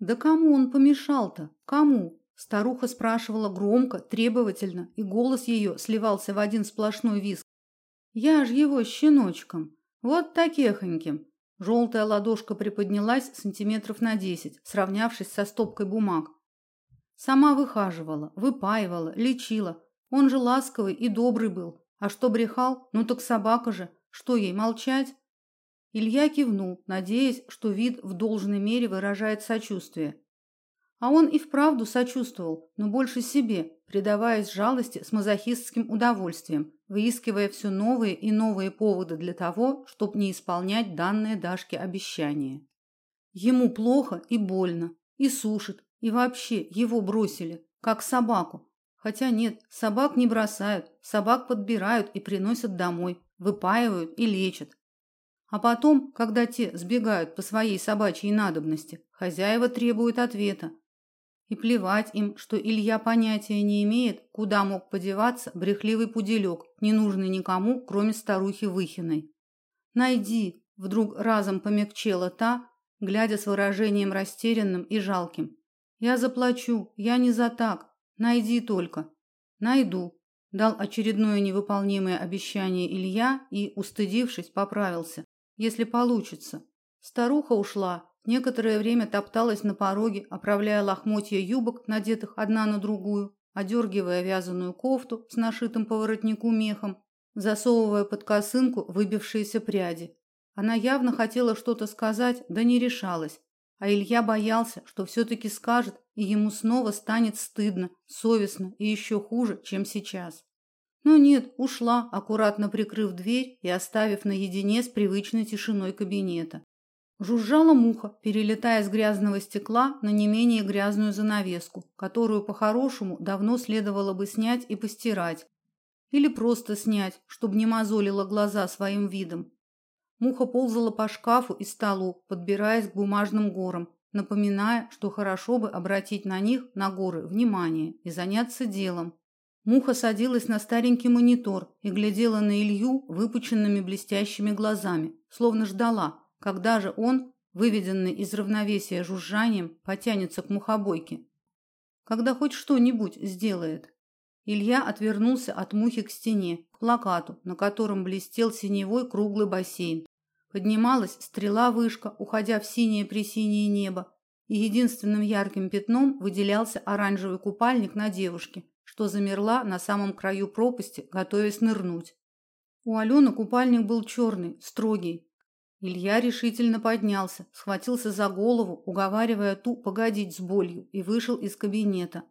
Да кому он помешал-то? Кому? Старуха спрашивала громко, требовательно, и голос ее сливался в один сплошной визг. Я ж его щеночком, вот такехоньким. Желтая ладошка приподнялась сантиметров на десять, сравнявшись со стопкой бумаг. Сама выхаживала, выпаивала, лечила. Он же ласковый и добрый был. А что брехал? Ну так собака же. Что ей молчать? Илья кивнул, надеясь, что вид в должной мере выражает сочувствие. А он и вправду сочувствовал, но больше себе, предаваясь жалости с мазохистским удовольствием, выискивая все новые и новые поводы для того, чтобы не исполнять данное Дашке обещание. Ему плохо и больно, и сушит, и вообще его бросили, как собаку. Хотя нет, собак не бросают, собак подбирают и приносят домой, выпаивают и лечат. А потом, когда те сбегают по своей собачьей надобности, хозяева требуют ответа. И плевать им, что Илья понятия не имеет, куда мог подеваться брехливый пуделек, не нужный никому, кроме старухи Выхиной. Найди, вдруг разом помягчела та, глядя с выражением растерянным и жалким. Я заплачу, я не за так. Найди только. Найду, дал очередное невыполнимое обещание Илья и, устыдившись, поправился. Если получится. Старуха ушла. Некоторое время топталась на пороге, оправляя лохмотья юбок, надетых одна на другую, одергивая вязаную кофту с нашитым по воротнику мехом, засовывая под косынку выбившиеся пряди. Она явно хотела что-то сказать, да не решалась. А Илья боялся, что все таки скажет, и ему снова станет стыдно, совестно и еще хуже, чем сейчас. Но нет, ушла, аккуратно прикрыв дверь и оставив наедине с привычной тишиной кабинета. Жужжала муха, перелетая с грязного стекла на не менее грязную занавеску, которую по-хорошему давно следовало бы снять и постирать. Или просто снять, чтобы не мозолила глаза своим видом. Муха ползала по шкафу и столу, подбираясь к бумажным горам, напоминая, что хорошо бы обратить на них, на горы, внимание и заняться делом. Муха садилась на старенький монитор и глядела на Илью выпученными блестящими глазами, словно ждала, когда же он, выведенный из равновесия жужжанием, потянется к мухобойке. Когда хоть что-нибудь сделает. Илья отвернулся от мухи к стене, к плакату, на котором блестел синевой круглый бассейн, Поднималась стрела-вышка, уходя в синее-пресинее небо, и единственным ярким пятном выделялся оранжевый купальник на девушке, что замерла на самом краю пропасти, готовясь нырнуть. У Алены купальник был черный, строгий. Илья решительно поднялся, схватился за голову, уговаривая ту погодить с болью, и вышел из кабинета.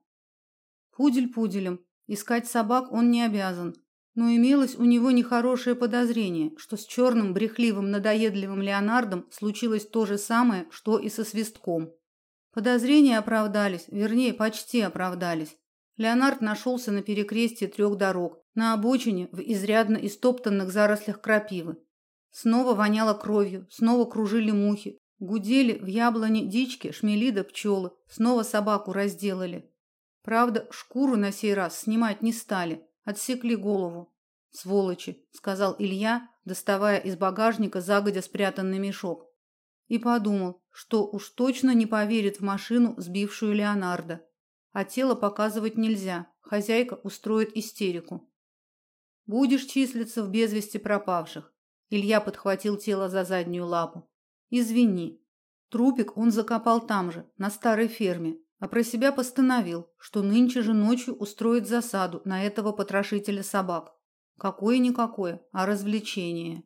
Пудель пуделем, искать собак он не обязан, но имелось у него нехорошее подозрение, что с черным брехливым надоедливым Леонардом случилось то же самое, что и со свистком. Подозрения оправдались, вернее, почти оправдались. Леонард нашелся на перекрестье трех дорог, на обочине в изрядно истоптанных зарослях крапивы. Снова воняло кровью, снова кружили мухи, гудели в яблоне дички, шмели да пчелы, снова собаку разделали. Правда, шкуру на сей раз снимать не стали, Отсекли голову. Сволочи, сказал Илья, доставая из багажника загодя спрятанный мешок. И подумал, что уж точно не поверит в машину, сбившую Леонардо. А тело показывать нельзя. Хозяйка устроит истерику. Будешь числиться в без вести пропавших. Илья подхватил тело за заднюю лапу. Извини. Трупик он закопал там же, на старой ферме, а про себя постановил, что нынче же ночью устроит засаду на этого потрошителя собак. Какое-никакое, а развлечение.